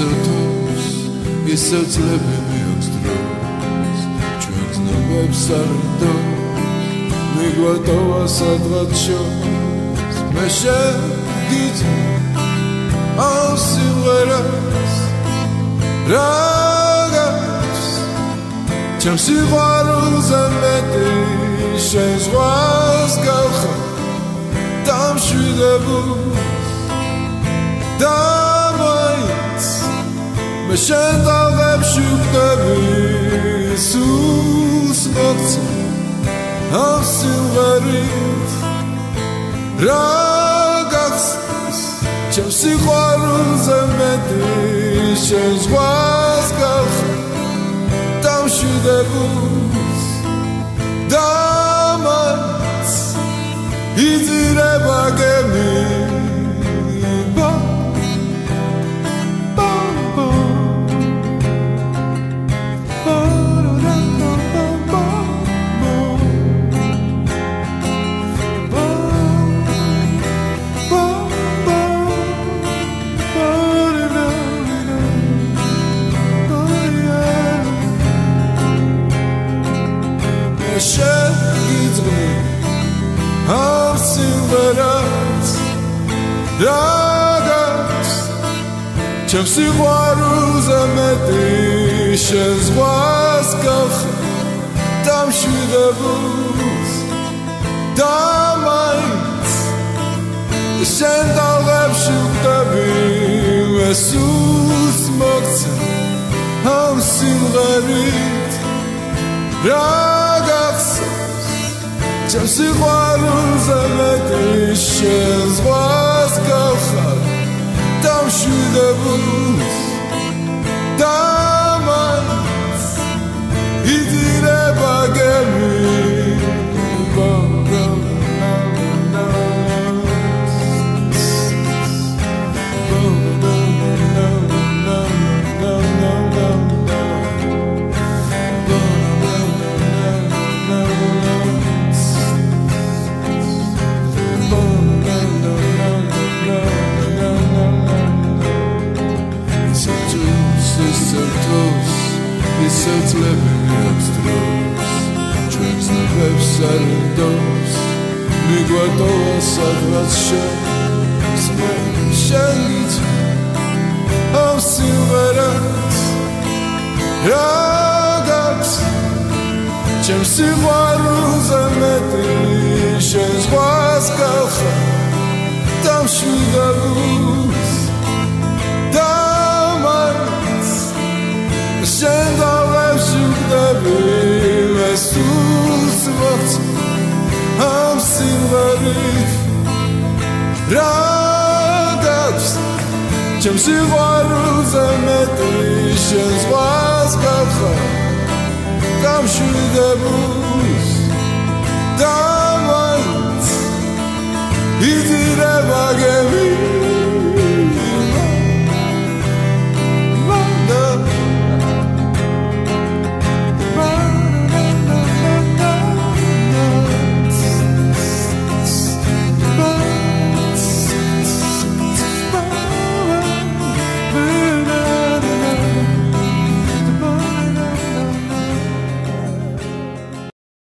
ისოთოს ისოცლები მეოქს დროს ჩვენ ძნობებს არ დო მიგვატოვა სადღაც შოს მე შეგიც აუ სიმღერას რაღაც ჩემ სიყვარულზე მეტი შენ ზღვას გავხარ დამშვიდებული და მე შენ დავებში ვხდები სულს მოგცე ამ სიმღერით რაღაც ჩემ სიყვარულზე მეტი შენ ზღვას გავხარ დამშვიდებული რაღაც ჩემ სიყვარულზე მეტი შენ ზღვას გავხარ დამშვიდებულს და მაინც შენ დავებში ვხდები მე სულს მოგცე ამ სიმღერით. რაღაც ჩემ სიყვარულზე მეტი შენ ზღვას გავხარ საწლები მეც დროს. ჩვენ ძნებს არ დოს მიგვატოვა სადღაც შენ. შენიც ამ სიმღერას რაღაც ჩემ სიყვარულზე მეტი შენ ზღვას გავხარ დამშვიდებულს და მაინც რაღაც ჩემ სიყვარულზე მეტი შენ ზღვას გავხარ დამშვიდებულს და მაინც იზრდება გემი